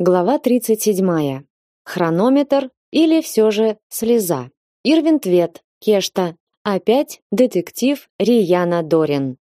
Глава 37. Хронометр или все же слеза. Ирвин Твет, Кешта. Опять детектив Рияна Дорин.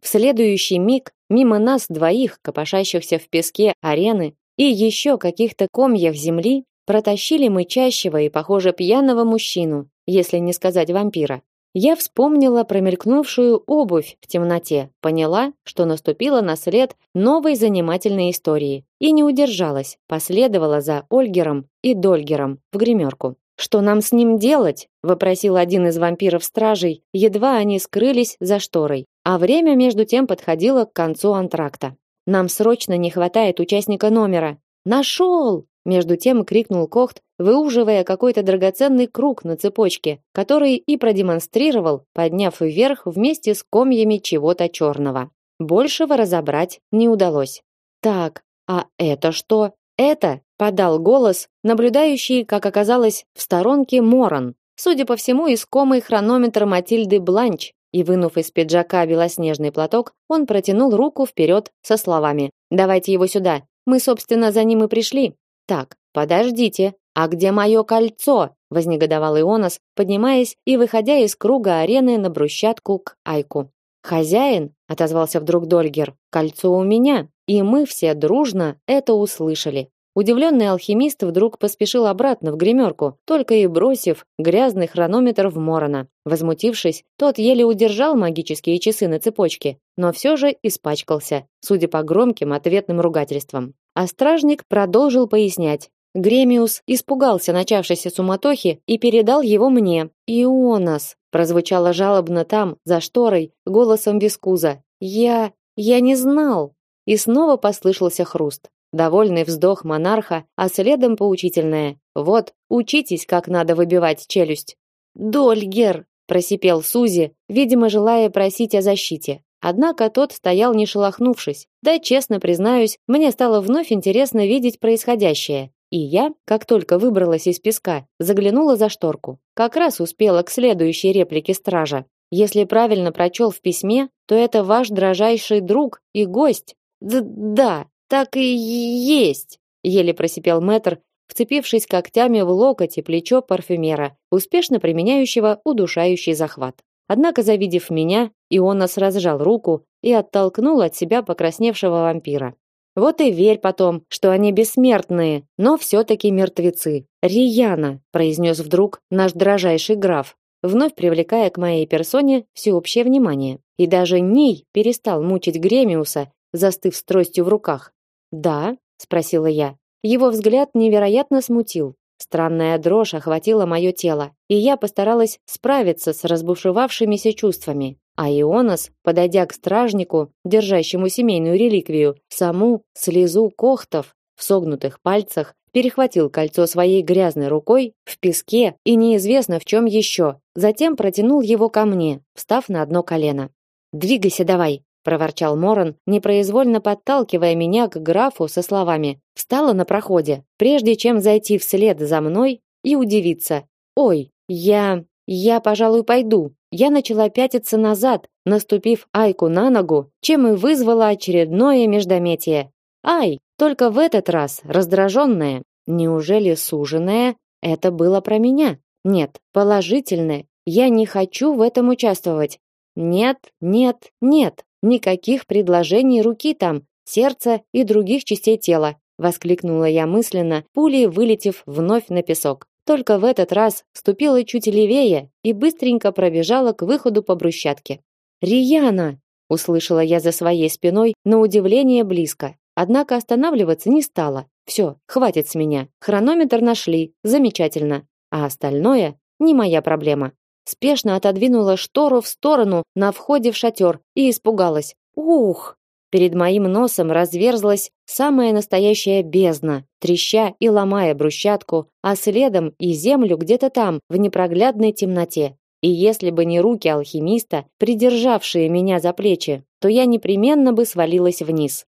В следующий миг мимо нас двоих, копошащихся в песке арены, и еще каких-то комьев земли, протащили мычащего и, похоже, пьяного мужчину, если не сказать вампира. Я вспомнила промелькнувшую обувь в темноте, поняла, что наступила на след новой занимательной истории и не удержалась, последовала за Ольгером и Дольгером в гримерку. Что нам с ним делать? вопросил один из вампиров-стражей, едва они скрылись за шторой. А время между тем подходило к концу антракта. Нам срочно не хватает участника номера. Нашел! Между тем крикнул Кохт, выуживая какой-то драгоценный круг на цепочке, который и продемонстрировал, подняв вверх вместе с комьями чего-то черного. Большего разобрать не удалось. Так, а это что? Это подал голос, наблюдающий, как оказалось, в сторонке Моран. Судя по всему, искомый хронометр Матильды Бланч, и вынув из пиджака белоснежный платок, он протянул руку вперед со словами: "Давайте его сюда. Мы, собственно, за ним и пришли. Так, подождите, а где мое кольцо? вознегодовал Ионас, поднимаясь и выходя из круга арены на брусчатку к Айку. Хозяин, отозвался вдруг Дольгер. Кольцо у меня, и мы все дружно это услышали. Удивленный алхимист вдруг поспешил обратно в гримерку, только и бросив грязный хронометр в Морона. Возмутившись, тот еле удержал магические часы на цепочке, но все же испачкался, судя по громким ответным ругательствам. А стражник продолжил пояснять. Гремиус испугался начавшейся суматохи и передал его мне. «Ионас!» – прозвучало жалобно там, за шторой, голосом Вискуза. «Я... я не знал!» И снова послышался хруст. Довольный вздох монарха, а следом поучительное. «Вот, учитесь, как надо выбивать челюсть!» «Дольгер!» – просипел Сузи, видимо, желая просить о защите. Однако тот стоял не шелохнувшись. Да, честно признаюсь, мне стало вновь интересно видеть происходящее. И я, как только выбралась из песка, заглянула за шторку. Как раз успела к следующей реплике стража. Если правильно прочел в письме, то это ваш дрожайший друг и гость. Д да, так и есть, еле просипел Мэтр, вцепившись когтями в локоть и плечо парфюмера, успешно применяющего удушающий захват. Однако, завидев меня, Ионас разжал руку и оттолкнул от себя покрасневшего вампира. Вот и верь потом, что они бессмертные, но все-таки мертвецы. Рияна, произнес вдруг наш дрожайший граф, вновь привлекая к моей персоне всеобщее внимание. И даже Ний перестал мучить Гремиуса, застыв с тростью в руках. "Да?" спросила я. Его взгляд невероятно смутил. Странная дрожь охватила мое тело, и я постаралась справиться с разбушевавшимися чувствами. А Ионас, подойдя к стражнику, держащему семейную реликвию, саму слезу кохтов в согнутых пальцах, перехватил кольцо своей грязной рукой в песке и неизвестно в чем еще. Затем протянул его ко мне, встав на одно колено. "Двигайся давай", проворчал Моран, непроизвольно подталкивая меня к графу со словами: "Встала на проходе, прежде чем зайти вслед за мной и удивиться: "Ой, я я, пожалуй, пойду". Я начала пятиться назад, наступив Айку на ногу, чем и вызвала очередное междометие. Ай, только в этот раз раздраженная. Неужели суженая это было про меня? Нет, положительное. Я не хочу в этом участвовать. Нет, нет, нет. Никаких предложений руки там, сердца и других частей тела, воскликнула я мысленно, пулей вылетев вновь на песок. Только в этот раз ступила чуть левее и быстренько пробежала к выходу по брусчатке. "Рияна!" услышала я за своей спиной, на удивление близко. Однако останавливаться не стала. Все, хватит с меня. Хронометр нашли, замечательно. А остальное не моя проблема. Спешно отодвинула штору в сторону на входе в шатер и испугалась. Ух! Перед моим носом разверзлась самая настоящая бездна, треща и ломая брусчатку, а следом и землю где-то там, в непроглядной темноте. И если бы не руки алхимиста, придержавшие меня за плечи, то я непременно бы свалилась вниз.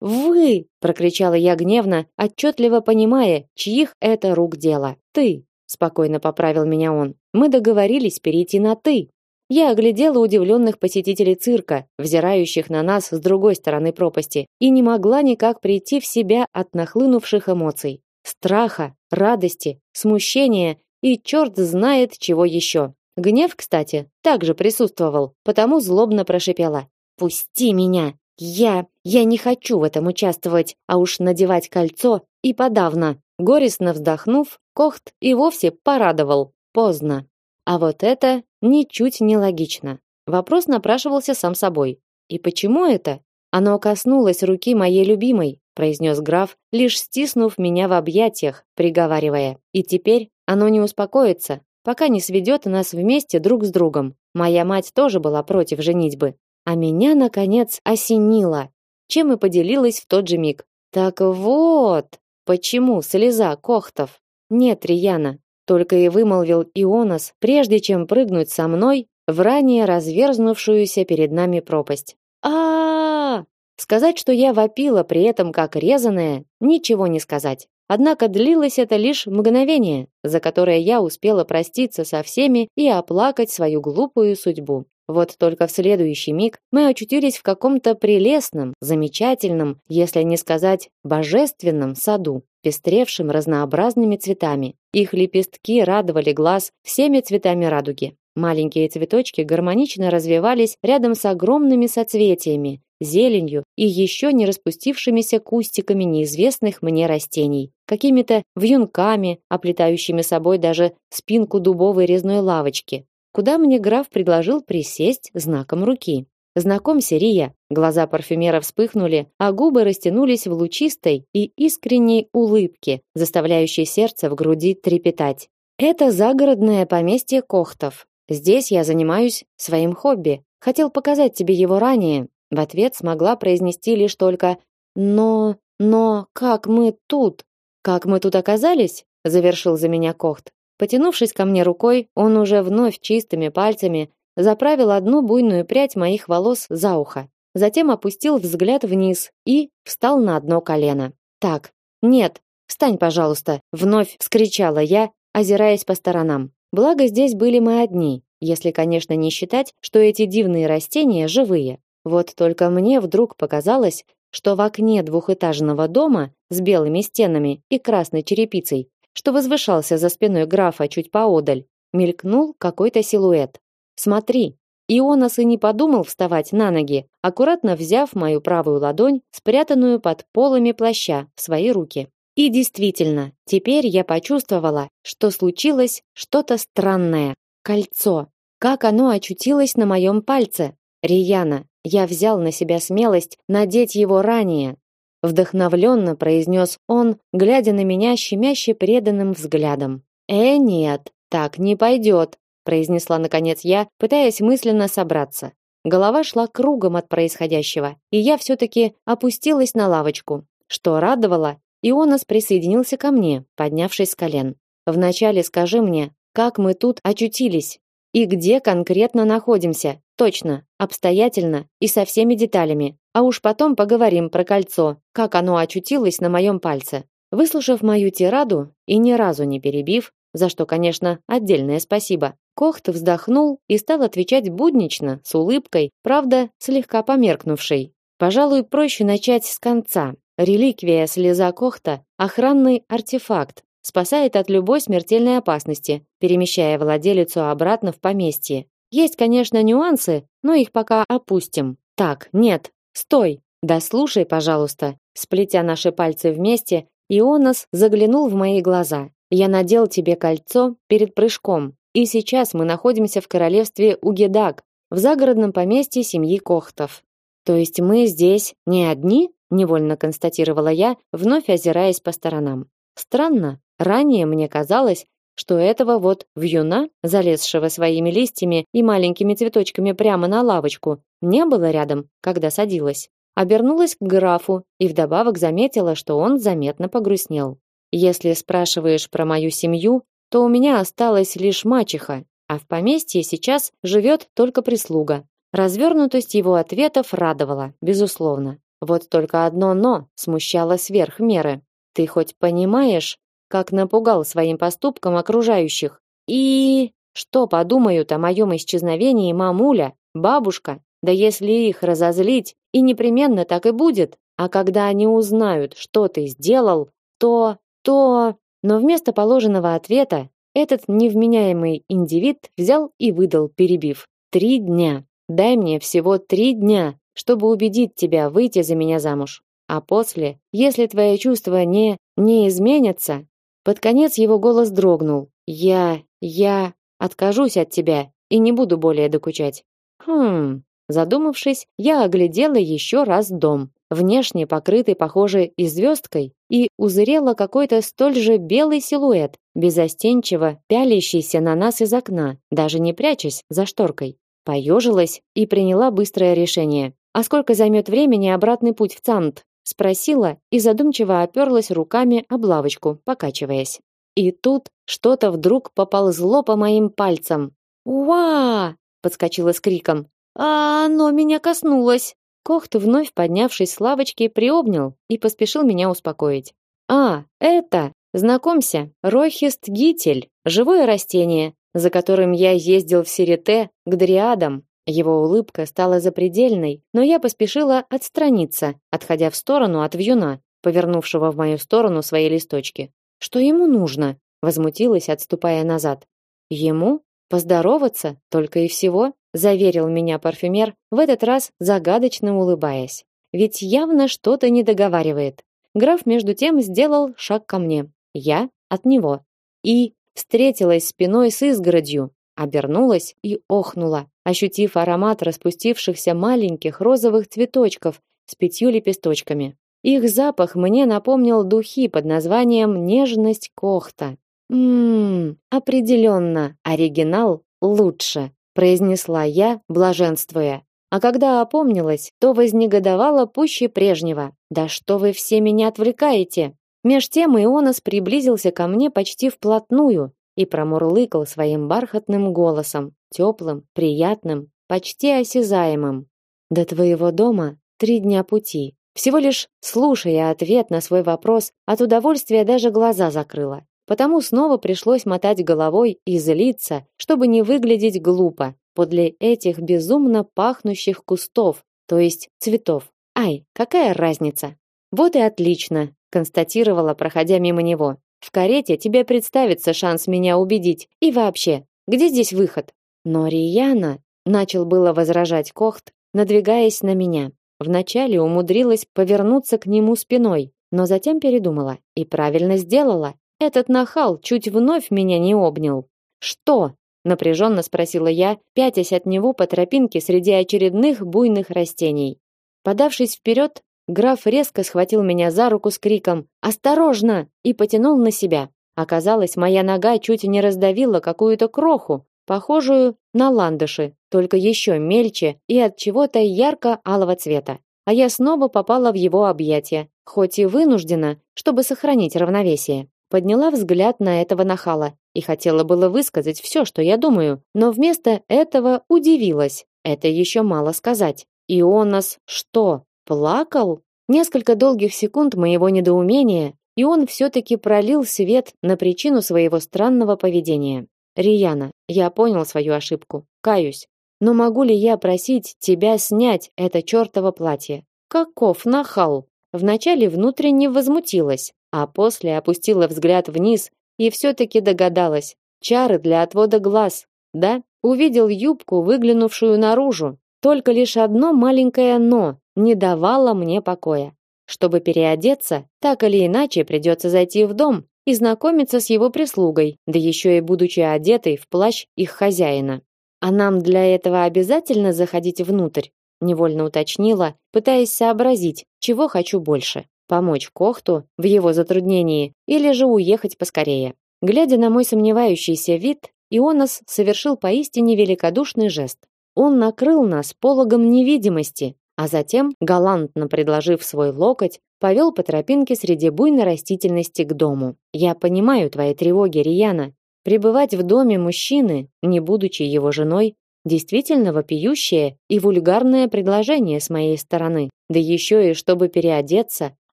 «Вы!» – прокричала я гневно, отчетливо понимая, чьих это рук дело. «Ты!» – спокойно поправил меня он. «Мы договорились перейти на «ты». я оглядела удивленных посетителей цирка, взирающих на нас с другой стороны пропасти, и не могла никак прийти в себя от нахлынувших эмоций. Страха, радости, смущения и черт знает чего еще. Гнев, кстати, также присутствовал, потому злобно прошипела. «Пусти меня! Я... я не хочу в этом участвовать, а уж надевать кольцо и подавно!» Горестно вздохнув, Кохт и вовсе порадовал. Поздно. А вот это ничуть не логично. Вопрос напрашивался сам собой. И почему это? Оно коснулось руки моей любимой, произнес граф, лишь стиснув меня в объятиях, приговаривая: "И теперь оно не успокоится, пока не сведет нас вместе друг с другом. Моя мать тоже была против женитьбы, а меня наконец осенило, чем и поделилась в тот же миг. Так вот, почему слеза Кохтов? Нет, Рияна, только и вымолвил Ионас, прежде чем прыгнуть со мной в ранее разверзнувшуюся перед нами пропасть. А, -а, -а, Сказать, что я вопила при этом как резаная, ничего не сказать. Однако длилось это лишь мгновение, за которое я успела проститься со всеми и оплакать свою глупую судьбу. Вот только в следующий миг мы очутились в каком-то прелестном, замечательном, если не сказать божественном саду, пестревшем разнообразными цветами. Их лепестки радовали глаз всеми цветами радуги. Маленькие цветочки гармонично развивались рядом с огромными соцветиями, зеленью и еще не распустившимися кустиками неизвестных мне растений, какими-то вьюнками, оплетающими собой даже спинку дубовой резной лавочки, куда мне граф предложил присесть знаком руки. Знакомься, Рия. Глаза парфюмера вспыхнули, а губы растянулись в лучистой и искренней улыбке, заставляющей сердце в груди трепетать. Это загородное поместье Кохтов. Здесь я занимаюсь своим хобби. Хотел показать тебе его ранее, в ответ смогла произнести лишь только «Но... но... как мы тут? Как мы тут оказались?» завершил за меня Кохт. Потянувшись ко мне рукой, он уже вновь чистыми пальцами заправил одну буйную прядь моих волос за ухо. Затем опустил взгляд вниз и встал на одно колено. «Так, нет, встань, пожалуйста!» Вновь вскричала я, озираясь по сторонам. Благо здесь были мы одни, если, конечно, не считать, что эти дивные растения живые. Вот только мне вдруг показалось, что в окне двухэтажного дома с белыми стенами и красной черепицей, что возвышался за спиной графа чуть поодаль, мелькнул какой-то силуэт. Смотри. Ионас и не подумал вставать на ноги, аккуратно взяв мою правую ладонь, спрятанную под полами плаща, в свои руки. И действительно, теперь я почувствовала, что случилось что-то странное. Кольцо. Как оно очутилось на моем пальце? Рияна, я взял на себя смелость надеть его ранее, вдохновленно произнес он, глядя на меня щемяще преданным взглядом. Э, нет, так не пойдет, произнесла наконец я, пытаясь мысленно собраться. Голова шла кругом от происходящего, и я все таки опустилась на лавочку. Что радовало, Ионас присоединился ко мне, поднявшись с колен. Вначале скажи мне, как мы тут очутились и где конкретно находимся, Точно, обстоятельно и со всеми деталями. А уж потом поговорим про кольцо, как оно очутилось на моем пальце. Выслушав мою тираду и ни разу не перебив, за что, конечно, отдельное спасибо, Кохт вздохнул и стал отвечать буднично, с улыбкой, правда, слегка померкнувшей. Пожалуй, проще начать с конца. Реликвия слеза Кохта охранный артефакт, спасает от любой смертельной опасности, перемещая владелицу обратно в поместье. Есть, конечно, нюансы, но их пока опустим. Так, нет, стой. Да слушай, пожалуйста. Сплетя наши пальцы вместе, Ионас заглянул в мои глаза. Я надел тебе кольцо перед прыжком, и сейчас мы находимся в королевстве Угедак, в загородном поместье семьи Кохтов. То есть мы здесь не одни? невольно констатировала я, вновь озираясь по сторонам. Странно, ранее мне казалось, что этого вот вьюна, залезшего своими листьями и маленькими цветочками прямо на лавочку, не было рядом, когда садилась. Обернулась к графу и вдобавок заметила, что он заметно погрустнел. Если спрашиваешь про мою семью, то у меня осталась лишь мачеха, а в поместье сейчас живет только прислуга. Развернутость его ответов радовала, безусловно. Вот только одно но смущало сверх меры. Ты хоть понимаешь, как напугал своим поступком окружающих. И Что подумают о моем исчезновении мамуля, бабушка? Да если их разозлить, и непременно так и будет. А когда они узнают, что ты сделал, то... то... Но вместо положенного ответа этот невменяемый индивид взял и выдал, перебив. «Три дня. Дай мне всего три дня, чтобы убедить тебя выйти за меня замуж. А после, если твои чувства не... не изменятся...» Под конец его голос дрогнул. «Я... я... откажусь от тебя и не буду более докучать». «Хм...» Задумавшись, я оглядела еще раз дом, внешне покрытый, похоже, и звездкой, и узрела какой-то столь же белый силуэт, безостенчиво пялящийся на нас из окна, даже не прячась за шторкой. Поежилась и приняла быстрое решение. А сколько займет времени обратный путь в Цант? Спросила и задумчиво оперлась руками об лавочку, покачиваясь. И тут что-то вдруг поползло по моим пальцам. «Уа!» — подскочила с криком. «А оно меня коснулось!» Кохт, вновь поднявшись с лавочки, приобнял и поспешил меня успокоить. «А, это, знакомься, рохист гитель, живое растение, за которым я ездил в Сирите к дриадам. Его улыбка стала запредельной, но я поспешила отстраниться, отходя в сторону от вьюна, повернувшего в мою сторону свои листочки. Что ему нужно? возмутилась, отступая назад. Ему поздороваться только и всего, заверил меня парфюмер, в этот раз загадочно улыбаясь. Ведь явно что-то не договаривает. Граф между тем сделал шаг ко мне. Я от него. И встретилась спиной с изгородью, обернулась и охнула, ощутив аромат распустившихся маленьких розовых цветочков с пятью лепесточками. Их запах мне напомнил духи под названием «Нежность Кохта». Ммм, определенно, оригинал лучше, произнесла я, блаженствуя. А когда опомнилась, то вознегодовала пуще прежнего. Да что вы все меня отвлекаете? Меж тем Ионас приблизился ко мне почти вплотную, и промурлыкал своим бархатным голосом, теплым, приятным, почти осязаемым. До твоего дома три дня пути. Всего лишь слушая ответ на свой вопрос, от удовольствия даже глаза закрыла. Потому снова пришлось мотать головой и злиться, чтобы не выглядеть глупо подле этих безумно пахнущих кустов, то есть цветов. Ай, какая разница? Вот и отлично, констатировала, проходя мимо него. В карете тебе представится шанс меня убедить. И вообще, где здесь выход? Но Рияна начал было возражать Кохт, надвигаясь на меня. Вначале умудрилась повернуться к нему спиной, но затем передумала и правильно сделала. Этот нахал чуть вновь меня не обнял. Что? напряженно спросила я, пятясь от него по тропинке среди очередных буйных растений. Подавшись вперед, Граф резко схватил меня за руку с криком «Осторожно!» и потянул на себя. Оказалось, моя нога чуть не раздавила какую-то кроху, похожую на ландыши, только еще мельче и от чего-то ярко-алого цвета. А я снова попала в его объятия, хоть и вынуждена, чтобы сохранить равновесие. Подняла взгляд на этого нахала и хотела было высказать все, что я думаю, но вместо этого удивилась. Это еще мало сказать. И он нас что, Плакал? Несколько долгих секунд моего недоумения, и он все-таки пролил свет на причину своего странного поведения. Рияна, я понял свою ошибку. Каюсь. Но могу ли я просить тебя снять это чёртово платье? Каков нахал! Вначале внутренне возмутилась, а после опустила взгляд вниз и все-таки догадалась. Чары для отвода глаз. Да, увидел юбку, выглянувшую наружу. Только лишь одно маленькое «но» не давало мне покоя. Чтобы переодеться, так или иначе придется зайти в дом и знакомиться с его прислугой, да еще и будучи одетой в плащ их хозяина. А нам для этого обязательно заходить внутрь, невольно уточнила, пытаясь сообразить, чего хочу больше: помочь Кохту в его затруднении или же уехать поскорее. Глядя на мой сомневающийся вид, Ионас совершил поистине великодушный жест. Он накрыл нас пологом невидимости, а затем, галантно предложив свой локоть, повел по тропинке среди буйной растительности к дому. Я понимаю твои тревоги, Рияна. Пребывать в доме мужчины, не будучи его женой, действительно вопиющее и вульгарное предложение с моей стороны. Да еще и чтобы переодеться,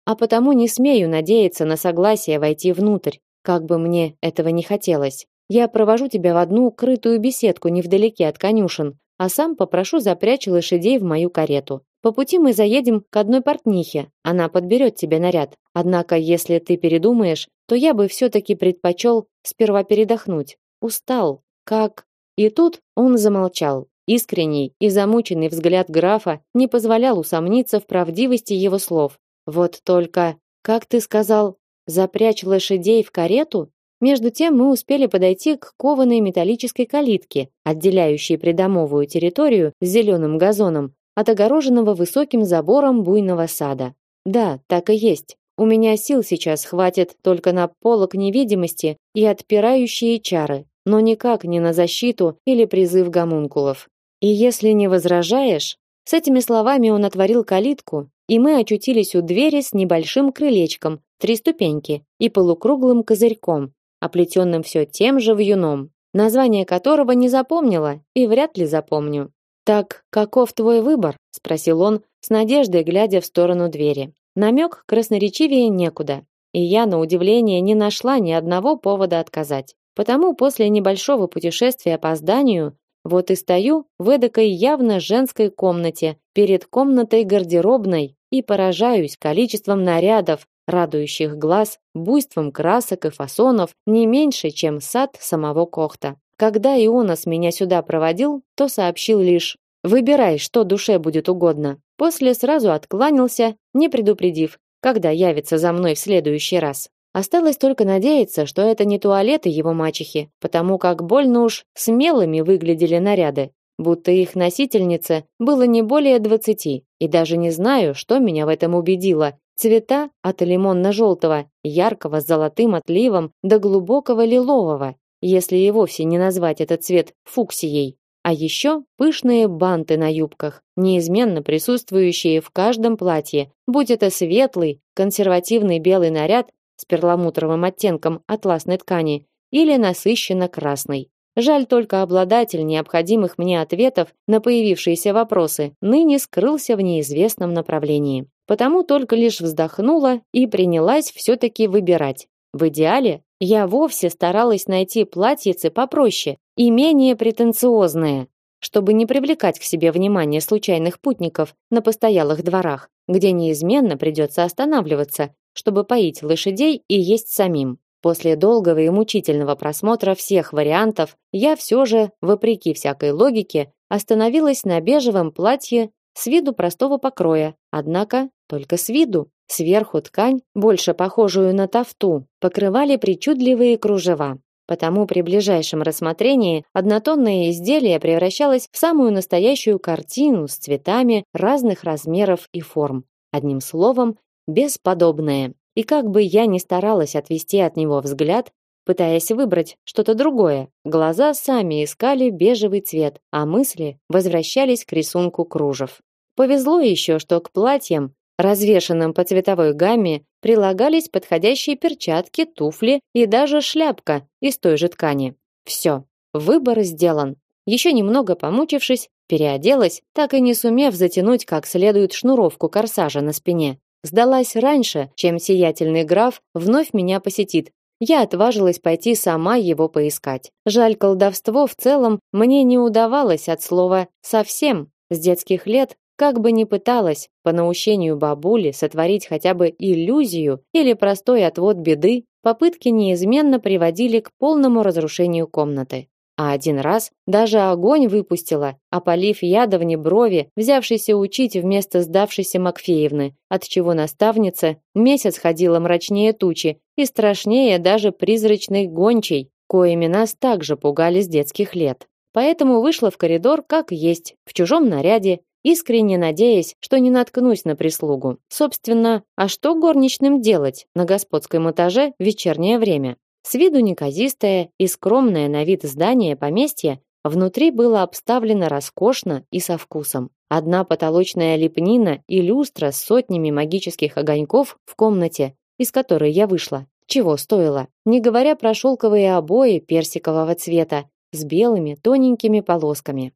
а потому не смею надеяться на согласие войти внутрь, как бы мне этого не хотелось. Я провожу тебя в одну крытую беседку невдалеке от конюшен, а сам попрошу запрячь лошадей в мою карету. По пути мы заедем к одной портнихе. Она подберет тебе наряд. Однако, если ты передумаешь, то я бы все таки предпочел сперва передохнуть. Устал, как И тут он замолчал. Искренний и замученный взгляд графа не позволял усомниться в правдивости его слов. Вот только, как ты сказал, запрячь лошадей в карету? Между тем мы успели подойти к кованой металлической калитке, отделяющей придомовую территорию с зеленым газоном от огороженного высоким забором буйного сада. Да, так и есть. У меня сил сейчас хватит только на полок невидимости и отпирающие чары, но никак не на защиту или призыв гомункулов. И если не возражаешь, с этими словами он отворил калитку, и мы очутились у двери с небольшим крылечком, три ступеньки и полукруглым козырьком, оплетенным все тем же вьюном, название которого не запомнила и вряд ли запомню. Так, каков твой выбор? спросил он с надеждой глядя в сторону двери. Намек красноречивее некуда, и я на удивление не нашла ни одного повода отказать. Потому после небольшого путешествия по зданию вот и стою в эдакой явно женской комнате, перед комнатой гардеробной и поражаюсь количеством нарядов, радующих глаз, буйством красок и фасонов, не меньше, чем сад самого Кохта. Когда Ионас меня сюда проводил, то сообщил лишь: "Выбирай, что душе будет угодно". После сразу откланялся, не предупредив, когда явится за мной в следующий раз. Осталось только надеяться, что это не туалеты его мачехи, потому как больно уж смелыми выглядели наряды, будто их носительнице было не более двадцати, и даже не знаю, что меня в этом убедило. Цвета от лимонно-желтого, яркого с золотым отливом до глубокого лилового, если и вовсе не назвать этот цвет фуксией. А еще пышные банты на юбках, неизменно присутствующие в каждом платье, будь это светлый, консервативный белый наряд с перламутровым оттенком атласной ткани или насыщенно красный. Жаль только обладатель необходимых мне ответов на появившиеся вопросы ныне скрылся в неизвестном направлении. Потому только лишь вздохнула и принялась все-таки выбирать. В идеале я вовсе старалась найти платьице попроще и менее претенциозное, чтобы не привлекать к себе внимание случайных путников на постоялых дворах, где неизменно придется останавливаться, чтобы поить лошадей и есть самим. После долгого и мучительного просмотра всех вариантов, я все же, вопреки всякой логике, остановилась на бежевом платье с виду простого покроя, однако только с виду. Сверху ткань, больше похожую на тафту, покрывали причудливые кружева. Потому при ближайшем рассмотрении однотонное изделие превращалось в самую настоящую картину с цветами разных размеров и форм. Одним словом, бесподобное. И как бы я ни старалась отвести от него взгляд, пытаясь выбрать что-то другое, глаза сами искали бежевый цвет, а мысли возвращались к рисунку кружев. Повезло еще, что к платьям, развешанным по цветовой гамме, прилагались подходящие перчатки, туфли и даже шляпка из той же ткани. Все, выбор сделан. Еще немного помучившись, переоделась, так и не сумев затянуть как следует шнуровку корсажа на спине. Сдалась раньше, чем сиятельный граф вновь меня посетит. Я отважилась пойти сама его поискать. Жаль, колдовство в целом мне не удавалось от слова совсем. С детских лет, как бы ни пыталась по наущению бабули сотворить хотя бы иллюзию или простой отвод беды, попытки неизменно приводили к полному разрушению комнаты. А один раз даже огонь выпустила, опалив ядовни брови, взявшейся учить вместо сдавшейся Макфеевны, от чего наставница месяц ходила мрачнее тучи и страшнее даже призрачной гончей, коими нас также пугали с детских лет. Поэтому вышла в коридор как есть, в чужом наряде, искренне надеясь, что не наткнусь на прислугу. Собственно, а что горничным делать на господском этаже в вечернее время? С виду неказистое и скромное на вид здание поместья внутри было обставлено роскошно и со вкусом. Одна потолочная лепнина и люстра с сотнями магических огоньков в комнате, из которой я вышла, чего стоило. Не говоря про шелковые обои персикового цвета с белыми тоненькими полосками.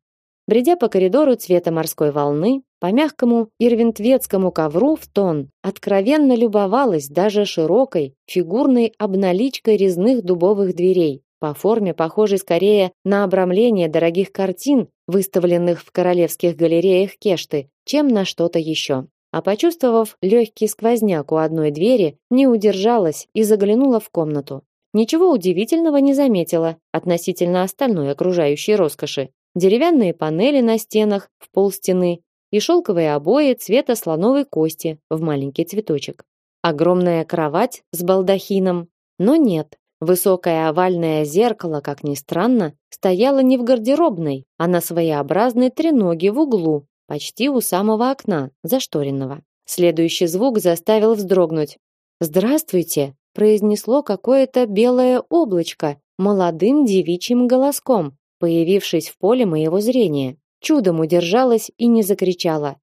Бредя по коридору цвета морской волны, по мягкому ирвинтветскому ковру в тон, откровенно любовалась даже широкой фигурной обналичкой резных дубовых дверей, по форме похожий скорее на обрамление дорогих картин, выставленных в королевских галереях Кешты, чем на что-то еще. А почувствовав легкий сквозняк у одной двери, не удержалась и заглянула в комнату. Ничего удивительного не заметила относительно остальной окружающей роскоши. Деревянные панели на стенах в полстены и шелковые обои цвета слоновой кости в маленький цветочек. Огромная кровать с балдахином, но нет. Высокое овальное зеркало, как ни странно, стояло не в гардеробной, а на своеобразной треноге в углу, почти у самого окна, зашторенного. Следующий звук заставил вздрогнуть. "Здравствуйте", произнесло какое-то белое облачко молодым девичьим голоском, появившись в поле моего зрения. Чудом удержалась и не закричала.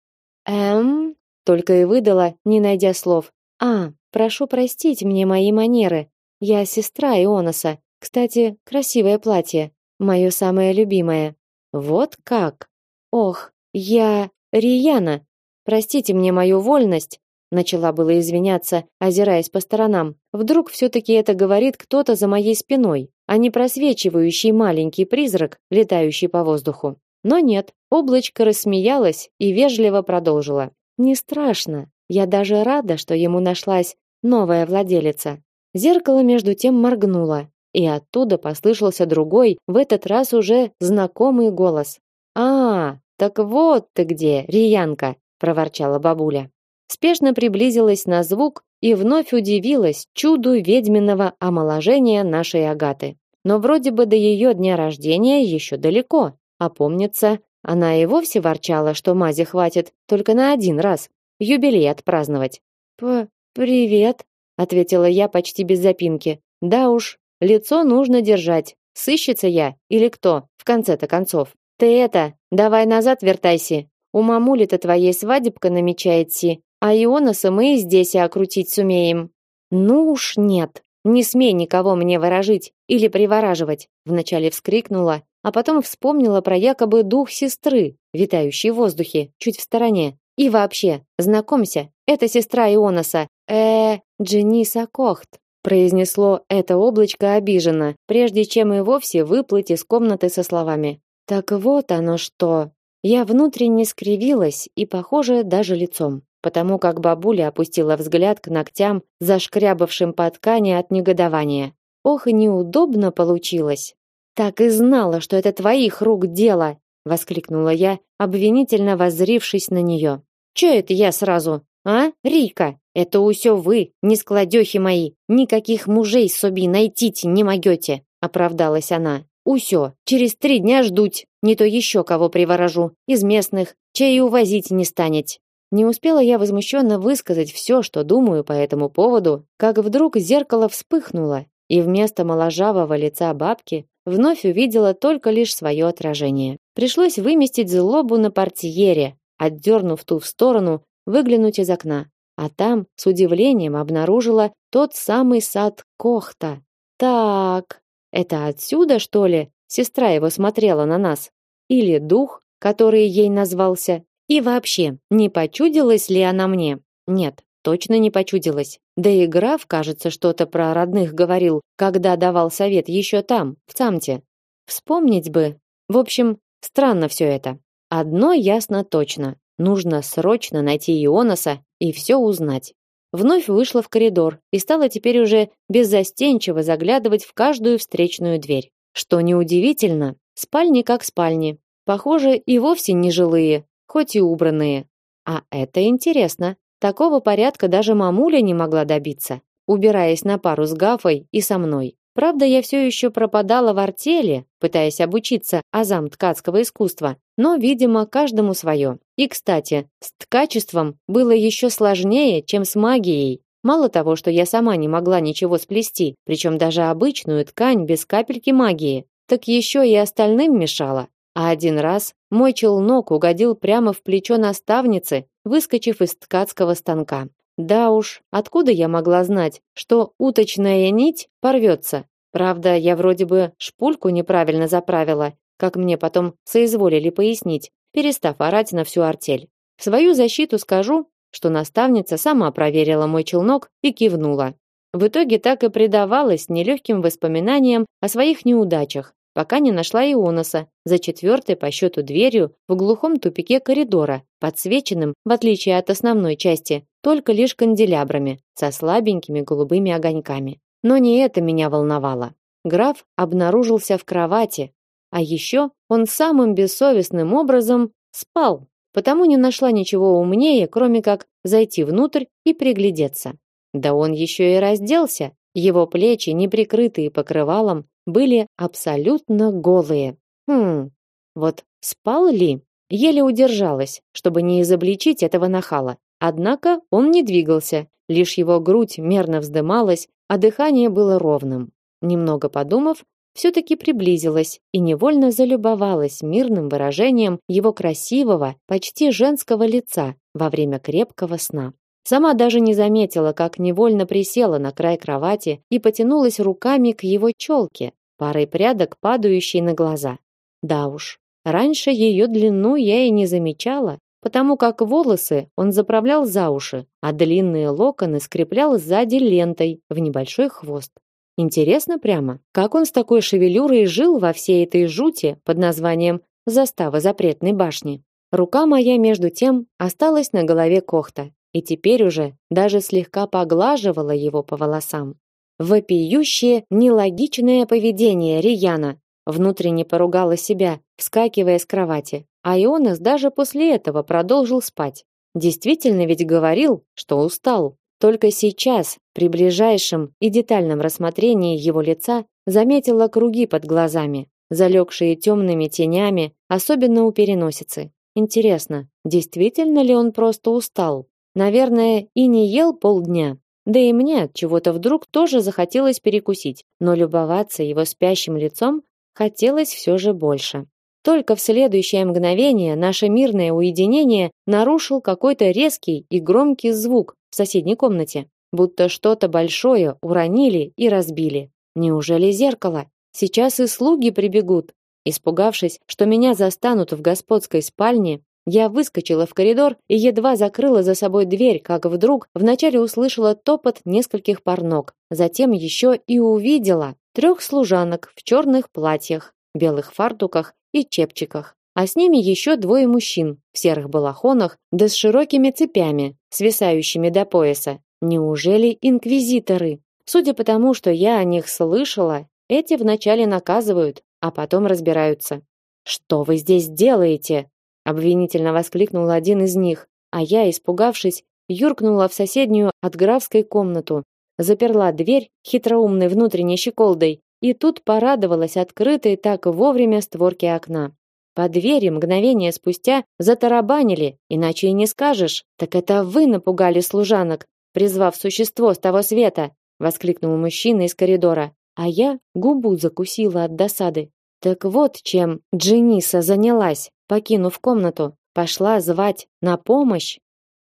"Эм?" только и выдала, не найдя слов. "А, прошу простить мне мои манеры. Я сестра Ионоса. Кстати, красивое платье, мое самое любимое". Вот как. Ох, я Рияна. Простите мне мою вольность, начала было извиняться, озираясь по сторонам. Вдруг все таки это говорит кто-то за моей спиной, а не просвечивающий маленький призрак, летающий по воздуху. Но нет, облачко рассмеялось и вежливо продолжила: "Не страшно. Я даже рада, что ему нашлась новая владелица". Зеркало между тем моргнуло, и оттуда послышался другой, в этот раз уже знакомый голос. А, так вот ты где, Риянка, проворчала бабуля. Спешно приблизилась на звук и вновь удивилась чуду ведьминого омоложения нашей Агаты. Но вроде бы до ее дня рождения еще далеко. А помнится, она и вовсе ворчала, что мази хватит только на один раз юбилей отпраздновать. П привет, ответила я почти без запинки. Да уж, лицо нужно держать. Сыщется я или кто, в конце-то концов. Ты это, давай назад вертайся. У мамули-то твоей свадебка намечается, а Ионаса мы и здесь окрутить сумеем. Ну уж нет. Не смей никого мне ворожить или привораживать, вначале вскрикнула, а потом вспомнила про якобы дух сестры, витающий в воздухе, чуть в стороне. И вообще, знакомься, это сестра Ионаса, э, Джениса Кохт, произнесло это облачко обиженно, прежде чем и вовсе выплыть из комнаты со словами: так вот оно что. Я внутренне скривилась и, похоже, даже лицом, потому как бабуля опустила взгляд к ногтям, зашкрябавшим по ткани от негодования. Ох, неудобно получилось. Так и знала, что это твоих рук дело, воскликнула я, обвинительно воззрившись на нее. Что это я сразу? А, Рика, это усё вы, не складёхи мои, никаких мужей соби найти не могёте, оправдалась она. Усё, через три дня ждуть, не то еще кого приворожу из местных, чей увозить не станет. Не успела я возмущенно высказать все, что думаю по этому поводу, как вдруг зеркало вспыхнуло, и вместо моложавого лица бабки вновь увидела только лишь свое отражение. Пришлось выместить злобу на портьере, отдернув ту в сторону, выглянуть из окна. А там с удивлением обнаружила тот самый сад Кохта. Так, это отсюда, что ли, сестра его смотрела на нас? Или дух, который ей назвался? И вообще, не почудилась ли она мне? Нет, точно не почудилась. Да и граф, кажется, что-то про родных говорил, когда давал совет еще там, в Цамте. Вспомнить бы. В общем, странно все это. Одно ясно точно. Нужно срочно найти Ионоса и все узнать вновь вышла в коридор и стала теперь уже беззастенчиво заглядывать в каждую встречную дверь. Что неудивительно, спальни как спальни, похоже, и вовсе не жилые, хоть и убранные. А это интересно. Такого порядка даже мамуля не могла добиться, убираясь на пару с Гафой и со мной. Правда, я все еще пропадала в артели, пытаясь обучиться азам ткацкого искусства, но, видимо, каждому свое. И, кстати, с ткачеством было еще сложнее, чем с магией. Мало того, что я сама не могла ничего сплести, причем даже обычную ткань без капельки магии, так еще и остальным мешала. А один раз мой челнок угодил прямо в плечо наставницы, выскочив из ткацкого станка. Да уж, откуда я могла знать, что уточная нить порвется? Правда, я вроде бы шпульку неправильно заправила, как мне потом соизволили пояснить, перестав орать на всю артель. В свою защиту скажу, что наставница сама проверила мой челнок и кивнула. В итоге так и предавалась нелегким воспоминаниям о своих неудачах, пока не нашла Ионоса за четвертой по счету дверью в глухом тупике коридора, подсвеченным, в отличие от основной части, только лишь канделябрами со слабенькими голубыми огоньками. Но не это меня волновало. Граф обнаружился в кровати, а еще он самым бессовестным образом спал. Потому не нашла ничего умнее, кроме как зайти внутрь и приглядеться. Да он еще и разделся. Его плечи, не прикрытые покрывалом, были абсолютно голые. Хм, вот спал ли? Еле удержалась, чтобы не изобличить этого нахала. Однако он не двигался, лишь его грудь мерно вздымалась, а дыхание было ровным. Немного подумав, все-таки приблизилась и невольно залюбовалась мирным выражением его красивого, почти женского лица во время крепкого сна. Сама даже не заметила, как невольно присела на край кровати и потянулась руками к его челке, парой прядок, падающей на глаза. Да уж, раньше ее длину я и не замечала, потому как волосы он заправлял за уши, а длинные локоны скреплял сзади лентой в небольшой хвост. Интересно прямо, как он с такой шевелюрой жил во всей этой жути под названием «Застава запретной башни». Рука моя, между тем, осталась на голове Кохта, и теперь уже даже слегка поглаживала его по волосам. Вопиющее, нелогичное поведение Рияна. Внутренне поругала себя, вскакивая с кровати. А Ионас даже после этого продолжил спать. Действительно ведь говорил, что устал. Только сейчас, при ближайшем и детальном рассмотрении его лица, заметила круги под глазами, залегшие темными тенями, особенно у переносицы. Интересно, действительно ли он просто устал? Наверное, и не ел полдня. Да и мне от чего-то вдруг тоже захотелось перекусить, но любоваться его спящим лицом хотелось все же больше. Только в следующее мгновение наше мирное уединение нарушил какой-то резкий и громкий звук в соседней комнате, будто что-то большое уронили и разбили. Неужели зеркало? Сейчас и слуги прибегут. Испугавшись, что меня застанут в господской спальне, я выскочила в коридор и едва закрыла за собой дверь, как вдруг вначале услышала топот нескольких пар ног, затем еще и увидела трех служанок в черных платьях, белых фартуках и чепчиках, а с ними еще двое мужчин в серых балахонах да с широкими цепями, свисающими до пояса. Неужели инквизиторы? Судя по тому, что я о них слышала, эти вначале наказывают, а потом разбираются. Что вы здесь делаете? Обвинительно воскликнул один из них, а я, испугавшись, юркнула в соседнюю от графской комнату, заперла дверь хитроумной внутренней щеколдой и тут порадовалась открытой так вовремя створке окна. По двери мгновение спустя затарабанили, иначе и не скажешь. Так это вы напугали служанок, призвав существо с того света, воскликнул мужчина из коридора. А я губу закусила от досады. Так вот, чем Джениса занялась, покинув комнату, пошла звать на помощь.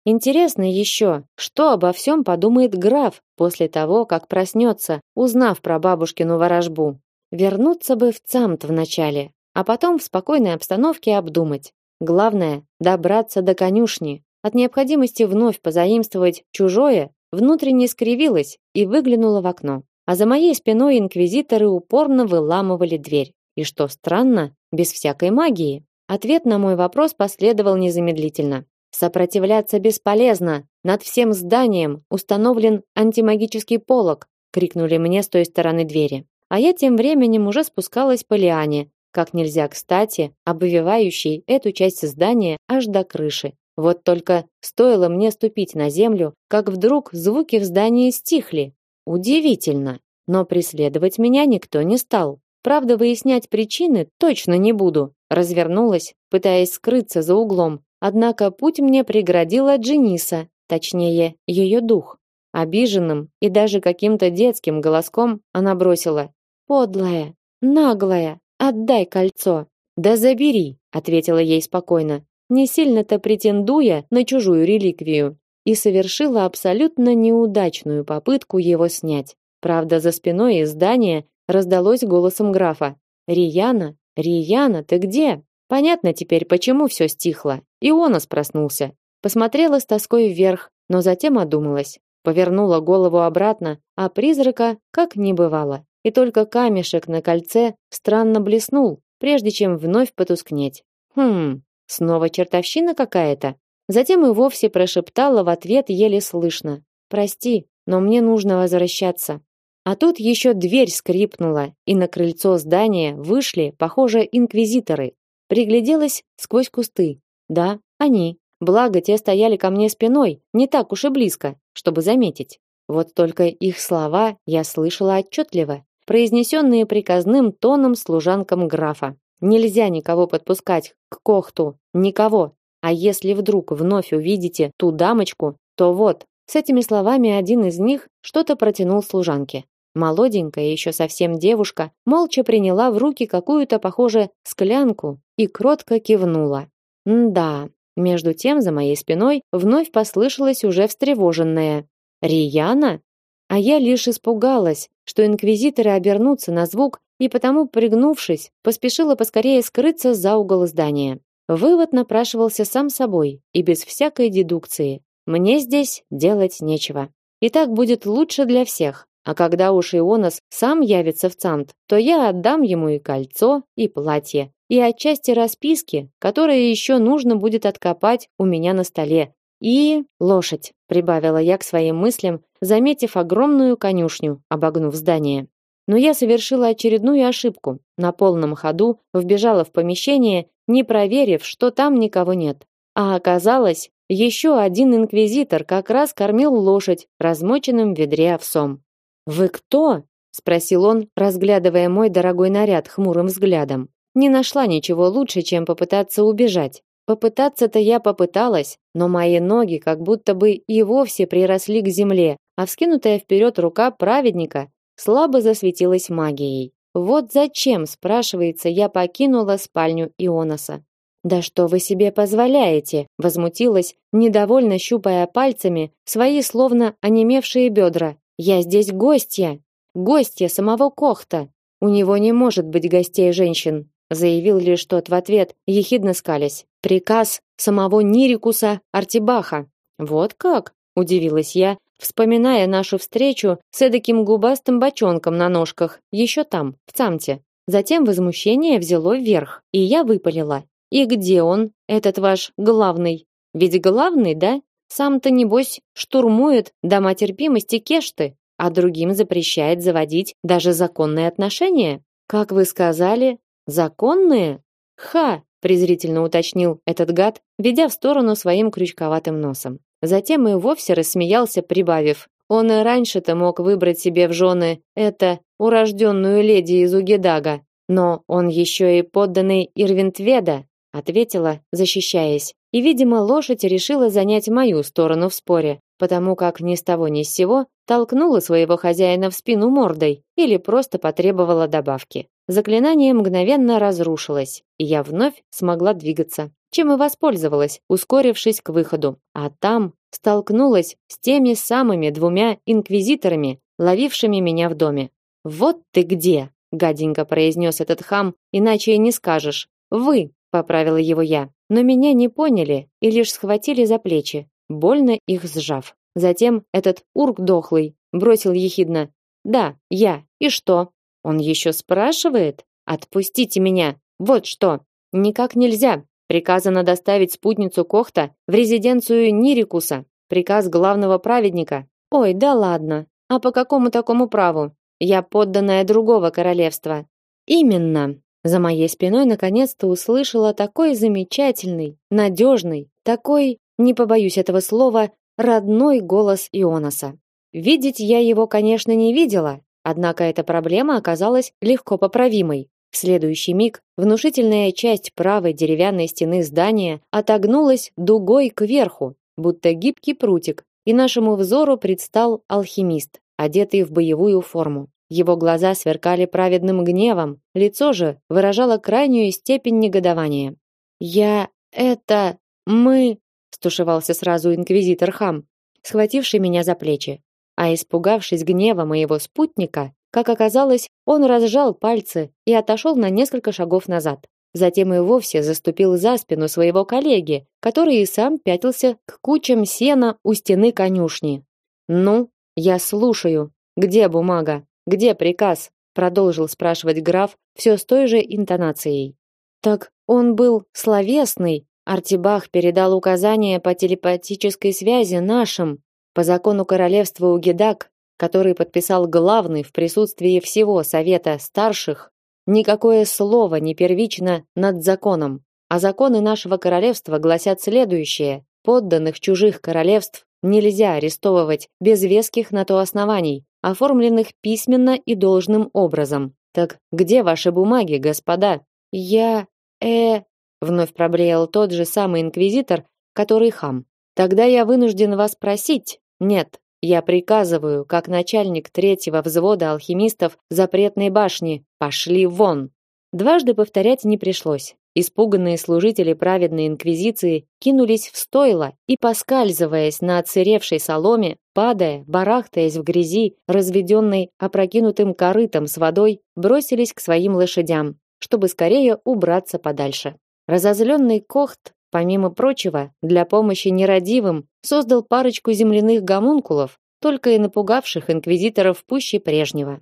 Интересно еще, что обо всем подумает граф после того, как проснется, узнав про бабушкину ворожбу. Вернуться бы в Цамт вначале, а потом в спокойной обстановке обдумать. Главное добраться до конюшни. От необходимости вновь позаимствовать чужое, внутренне скривилась и выглянула в окно. А за моей спиной инквизиторы упорно выламывали дверь. И что странно, без всякой магии. Ответ на мой вопрос последовал незамедлительно. Сопротивляться бесполезно. Над всем зданием установлен антимагический полог, крикнули мне с той стороны двери. А я тем временем уже спускалась по лиане, как нельзя кстати, обвивающей эту часть здания аж до крыши. Вот только стоило мне ступить на землю, как вдруг звуки в здании стихли. Удивительно, но преследовать меня никто не стал. Правда, выяснять причины точно не буду. Развернулась, пытаясь скрыться за углом, Однако путь мне преградила Джениса, точнее, ее дух. Обиженным и даже каким-то детским голоском она бросила: "Подлая, наглая, отдай кольцо". "Да забери", ответила ей спокойно, не сильно-то претендуя на чужую реликвию, и совершила абсолютно неудачную попытку его снять. Правда, за спиной из здания раздалось голосом графа: "Рияна, Рияна, ты где?" Понятно теперь, почему все стихло. И он проснулся. Посмотрела с тоской вверх, но затем одумалась. повернула голову обратно, а призрака как не бывало. И только камешек на кольце странно блеснул, прежде чем вновь потускнеть. Хм, снова чертовщина какая-то. Затем и вовсе прошептала в ответ еле слышно: "Прости, но мне нужно возвращаться". А тут еще дверь скрипнула, и на крыльцо здания вышли, похоже, инквизиторы. Пригляделась сквозь кусты. Да, они. Благо те стояли ко мне спиной, не так уж и близко, чтобы заметить. Вот только их слова я слышала отчетливо, произнесенные приказным тоном служанкам графа. Нельзя никого подпускать к Кохту, никого. А если вдруг вновь увидите ту дамочку, то вот. С этими словами один из них что-то протянул служанке. Молоденькая еще совсем девушка молча приняла в руки какую-то, похоже, склянку и кротко кивнула. да. Между тем за моей спиной вновь послышалось уже встревоженное: "Рияна?" А я лишь испугалась, что инквизиторы обернутся на звук, и потому, пригнувшись, поспешила поскорее скрыться за угол здания. Вывод напрашивался сам собой и без всякой дедукции. Мне здесь делать нечего. И так будет лучше для всех. А когда уж Ионос сам явится в Цант, то я отдам ему и кольцо, и платье, и отчасти расписки, которые еще нужно будет откопать у меня на столе, и лошадь, прибавила я к своим мыслям, заметив огромную конюшню, обогнув здание. Но я совершила очередную ошибку. На полном ходу вбежала в помещение, не проверив, что там никого нет. А оказалось, еще один инквизитор как раз кормил лошадь размоченным ведре овсом. Вы кто? спросил он, разглядывая мой дорогой наряд хмурым взглядом. Не нашла ничего лучше, чем попытаться убежать. Попытаться-то я попыталась, но мои ноги как будто бы и вовсе приросли к земле, а вскинутая вперед рука праведника слабо засветилась магией. Вот зачем, спрашивается, я покинула спальню Ионоса. Да что вы себе позволяете? возмутилась, недовольно щупая пальцами свои словно онемевшие бедра. Я здесь гостья, гостья самого Кохта. У него не может быть гостей женщин, заявил лишь тот в ответ, ехидно скалясь. Приказ самого Нирикуса Артибаха. Вот как? удивилась я, вспоминая нашу встречу с эдаким губастым бочонком на ножках, еще там, в Цамте. Затем возмущение взяло вверх, и я выпалила: "И где он, этот ваш главный? Ведь главный, да? Сам-то небось штурмует дома терпимости Кешты, а другим запрещает заводить даже законные отношения. Как вы сказали, законные? Ха, презрительно уточнил этот гад, ведя в сторону своим крючковатым носом. Затем и вовсе рассмеялся, прибавив: он и раньше-то мог выбрать себе в жены это урожденную леди из Угедага, но он еще и подданный Ирвинтведа, ответила, защищаясь. И, видимо, лошадь решила занять мою сторону в споре, потому как ни с того ни с сего толкнула своего хозяина в спину мордой или просто потребовала добавки. Заклинание мгновенно разрушилось, и я вновь смогла двигаться, чем и воспользовалась, ускорившись к выходу. А там столкнулась с теми самыми двумя инквизиторами, ловившими меня в доме. «Вот ты где!» — гаденько произнес этот хам, иначе и не скажешь. «Вы!» — поправила его я но меня не поняли и лишь схватили за плечи, больно их сжав. Затем этот урк дохлый бросил ехидно: "Да, я. И что? Он еще спрашивает? Отпустите меня. Вот что. Никак нельзя. Приказано доставить спутницу Кохта в резиденцию Нирикуса. Приказ главного праведника. Ой, да ладно. А по какому такому праву? Я подданная другого королевства. Именно. За моей спиной наконец-то услышала такой замечательный, надежный, такой, не побоюсь этого слова, родной голос Ионоса. Видеть я его, конечно, не видела, однако эта проблема оказалась легко поправимой. В следующий миг внушительная часть правой деревянной стены здания отогнулась дугой кверху, будто гибкий прутик, и нашему взору предстал алхимист, одетый в боевую форму. Его глаза сверкали праведным гневом, лицо же выражало крайнюю степень негодования. "Я это мы", стушевался сразу инквизитор Хам, схвативший меня за плечи. А испугавшись гнева моего спутника, как оказалось, он разжал пальцы и отошел на несколько шагов назад. Затем и вовсе заступил за спину своего коллеги, который и сам пятился к кучам сена у стены конюшни. Ну, я слушаю. Где бумага? Где приказ? продолжил спрашивать граф все с той же интонацией. Так он был словесный. Артибах передал указания по телепатической связи нашим. По закону королевства Угидак, который подписал главный в присутствии всего совета старших, никакое слово не первично над законом. А законы нашего королевства гласят следующее: подданных чужих королевств нельзя арестовывать без веских на то оснований, оформленных письменно и должным образом. Так где ваши бумаги, господа? Я э вновь проблеял тот же самый инквизитор, который хам. Тогда я вынужден вас просить. Нет, я приказываю, как начальник третьего взвода алхимистов запретной башни, пошли вон. Дважды повторять не пришлось. Испуганные служители праведной инквизиции кинулись в стойло и, поскальзываясь на отсыревшей соломе, падая, барахтаясь в грязи, разведенной опрокинутым корытом с водой, бросились к своим лошадям, чтобы скорее убраться подальше. Разозленный Кохт, помимо прочего, для помощи нерадивым, создал парочку земляных гомункулов, только и напугавших инквизиторов пуще прежнего.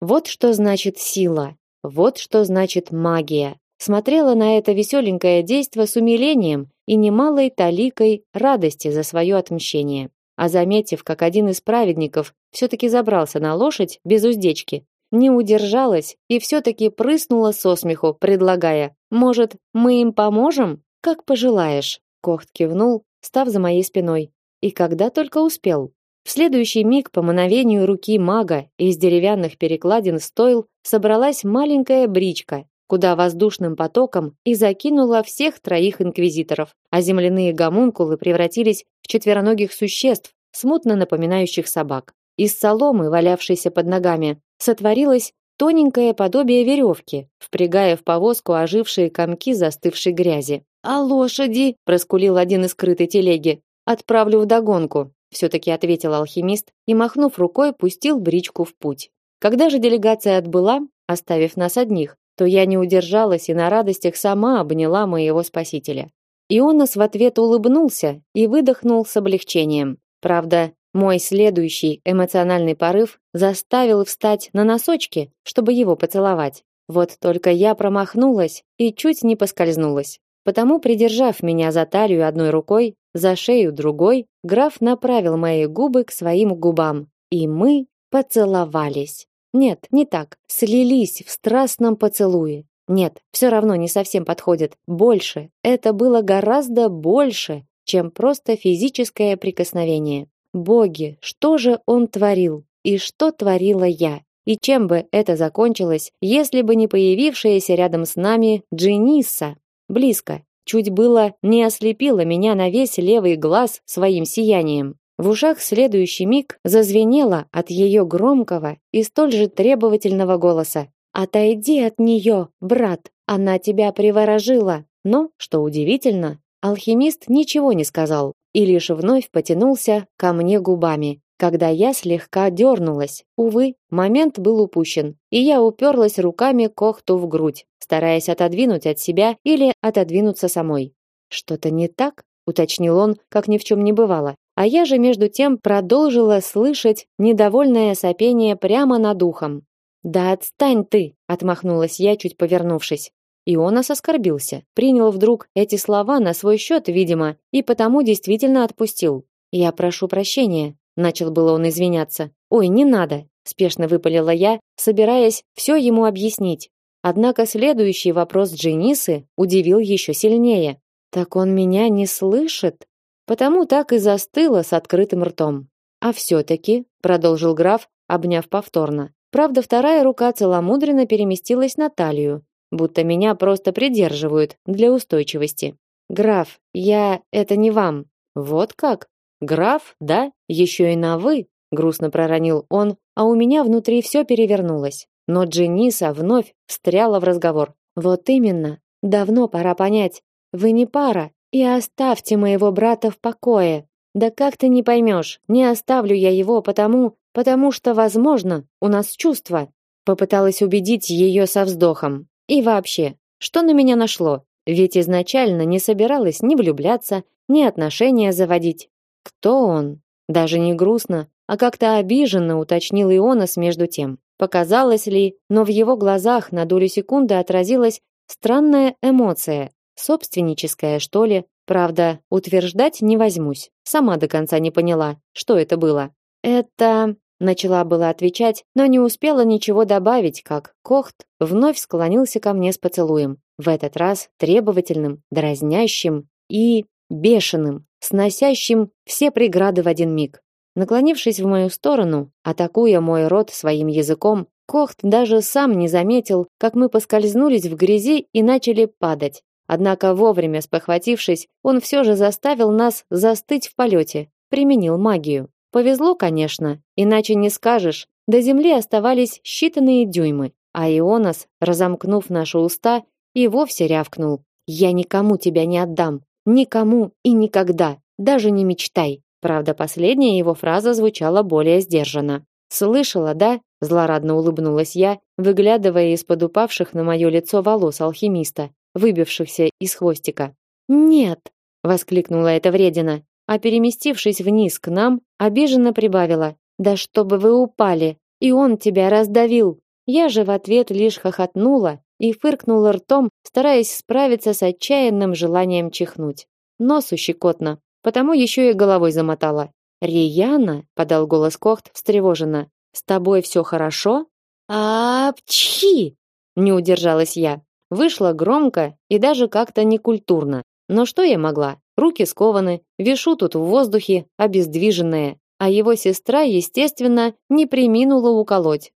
Вот что значит сила, вот что значит магия смотрела на это веселенькое действо с умилением и немалой таликой радости за свое отмщение. А заметив, как один из праведников все-таки забрался на лошадь без уздечки, не удержалась и все-таки прыснула со смеху, предлагая, «Может, мы им поможем? Как пожелаешь». Кохт кивнул, став за моей спиной. И когда только успел. В следующий миг по мановению руки мага из деревянных перекладин стоил собралась маленькая бричка куда воздушным потоком и закинула всех троих инквизиторов, а земляные гомункулы превратились в четвероногих существ, смутно напоминающих собак. Из соломы, валявшейся под ногами, сотворилось тоненькое подобие веревки, впрягая в повозку ожившие комки застывшей грязи. «А лошади?» – проскулил один из крытой телеги. «Отправлю вдогонку», – все-таки ответил алхимист и, махнув рукой, пустил бричку в путь. Когда же делегация отбыла, оставив нас одних, то я не удержалась и на радостях сама обняла моего спасителя. Ионас в ответ улыбнулся и выдохнул с облегчением. Правда, мой следующий эмоциональный порыв заставил встать на носочки, чтобы его поцеловать. Вот только я промахнулась и чуть не поскользнулась. Потому, придержав меня за талию одной рукой, за шею другой, граф направил мои губы к своим губам, и мы поцеловались. Нет, не так. Слились в страстном поцелуе. Нет, все равно не совсем подходит. Больше. Это было гораздо больше, чем просто физическое прикосновение. Боги, что же он творил? И что творила я? И чем бы это закончилось, если бы не появившаяся рядом с нами Джениса? Близко, чуть было не ослепила меня на весь левый глаз своим сиянием. В ушах следующий миг зазвенело от ее громкого и столь же требовательного голоса. «Отойди от нее, брат, она тебя приворожила!» Но, что удивительно, алхимист ничего не сказал и лишь вновь потянулся ко мне губами, когда я слегка дернулась. Увы, момент был упущен, и я уперлась руками Кохту в грудь, стараясь отодвинуть от себя или отодвинуться самой. «Что-то не так?» — уточнил он, как ни в чем не бывало. А я же между тем продолжила слышать недовольное сопение прямо над ухом. «Да отстань ты!» — отмахнулась я, чуть повернувшись. И он оскорбился, принял вдруг эти слова на свой счет, видимо, и потому действительно отпустил. «Я прошу прощения», — начал было он извиняться. «Ой, не надо», — спешно выпалила я, собираясь все ему объяснить. Однако следующий вопрос Дженисы удивил еще сильнее. «Так он меня не слышит?» Потому так и застыла с открытым ртом. А все-таки, продолжил граф, обняв повторно. Правда, вторая рука целомудренно переместилась на талию, будто меня просто придерживают для устойчивости. Граф, я это не вам. Вот как? Граф, да? Еще и на вы? Грустно проронил он, а у меня внутри все перевернулось. Но Джениса вновь встряла в разговор. Вот именно. Давно пора понять. Вы не пара, и оставьте моего брата в покое. Да как ты не поймешь, не оставлю я его потому, потому что, возможно, у нас чувства. Попыталась убедить ее со вздохом. И вообще, что на меня нашло? Ведь изначально не собиралась ни влюбляться, ни отношения заводить. Кто он? Даже не грустно, а как-то обиженно уточнил Ионас между тем. Показалось ли, но в его глазах на долю секунды отразилась странная эмоция, собственническая, что ли. Правда, утверждать не возьмусь. Сама до конца не поняла, что это было. Это начала было отвечать, но не успела ничего добавить, как Кохт вновь склонился ко мне с поцелуем, в этот раз требовательным, дразнящим и бешеным, сносящим все преграды в один миг. Наклонившись в мою сторону, атакуя мой рот своим языком, Кохт даже сам не заметил, как мы поскользнулись в грязи и начали падать. Однако вовремя спохватившись, он все же заставил нас застыть в полете, применил магию. Повезло, конечно, иначе не скажешь. До земли оставались считанные дюймы, а Ионас, разомкнув наши уста, и вовсе рявкнул: "Я никому тебя не отдам, никому и никогда, даже не мечтай". Правда, последняя его фраза звучала более сдержанно. Слышала, да? Злорадно улыбнулась я, выглядывая из-под упавших на мое лицо волос алхимиста, выбившихся из хвостика. Нет, воскликнула эта вредина, а переместившись вниз к нам, обиженно прибавила: "Да чтобы вы упали, и он тебя раздавил". Я же в ответ лишь хохотнула и фыркнула ртом, стараясь справиться с отчаянным желанием чихнуть. Носу щекотно, потому еще и головой замотала. Рияна, подал голос Кохт встревоженно. С тобой все хорошо? Апчхи! Не удержалась я. Вышла громко и даже как-то некультурно. Но что я могла? Руки скованы, вишу тут в воздухе, обездвиженная, а его сестра, естественно, не преминула уколоть.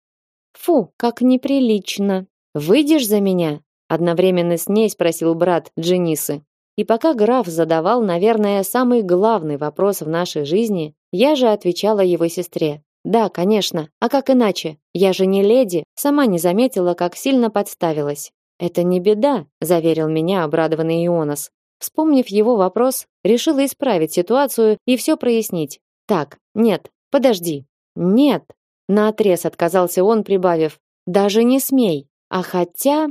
Фу, как неприлично. Выйдешь за меня? Одновременно с ней спросил брат Дженисы. И пока граф задавал, наверное, самый главный вопрос в нашей жизни, я же отвечала его сестре. Да, конечно. А как иначе? Я же не леди, сама не заметила, как сильно подставилась. Это не беда, заверил меня обрадованный Ионас. Вспомнив его вопрос, решила исправить ситуацию и все прояснить. Так, нет, подожди. Нет. Наотрез отказался он, прибавив: даже не смей. А хотя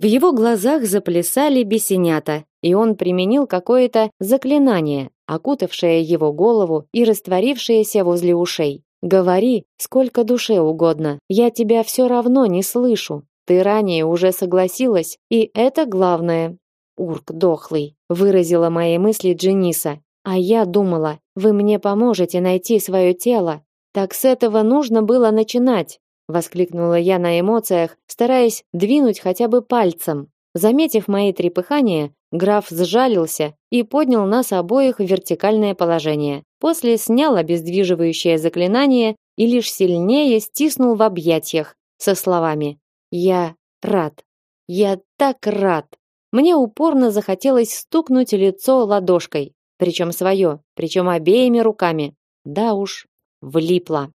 в его глазах заплясали бесенята, и он применил какое-то заклинание, окутавшее его голову и растворившееся возле ушей. Говори, сколько душе угодно, я тебя все равно не слышу. Ты ранее уже согласилась, и это главное. Урк дохлый, выразила мои мысли Джениса. А я думала, вы мне поможете найти свое тело. Так с этого нужно было начинать воскликнула я на эмоциях, стараясь двинуть хотя бы пальцем. Заметив мои трепыхания, граф сжалился и поднял нас обоих в вертикальное положение. После снял обездвиживающее заклинание и лишь сильнее стиснул в объятиях со словами: "Я рад. Я так рад". Мне упорно захотелось стукнуть лицо ладошкой, причем свое, причем обеими руками. Да уж, влипла.